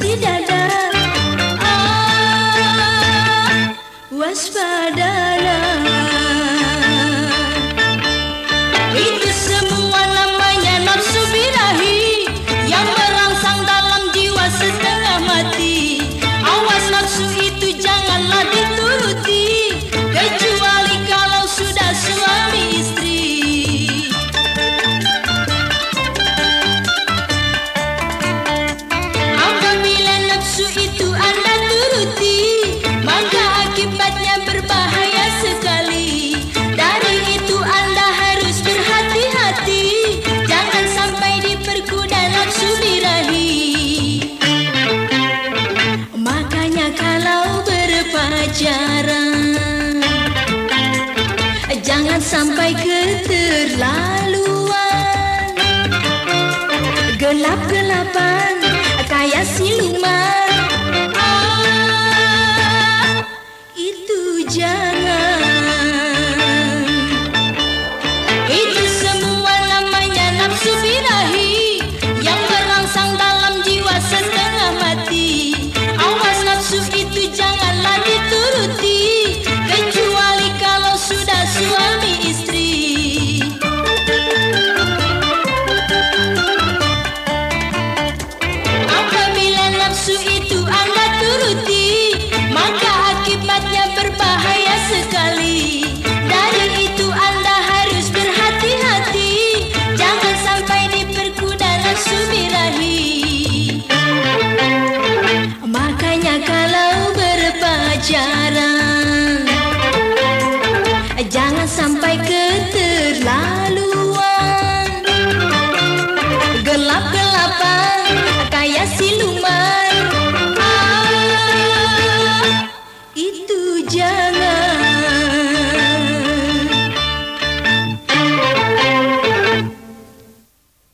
di dada ah, waspadalah itu semua namanya nafsu birahi yang merangsang dalam jiwa setengah mati. Awas nafsu jangan sampai keterlaluan Gelap-gelapan kayak siluman ah.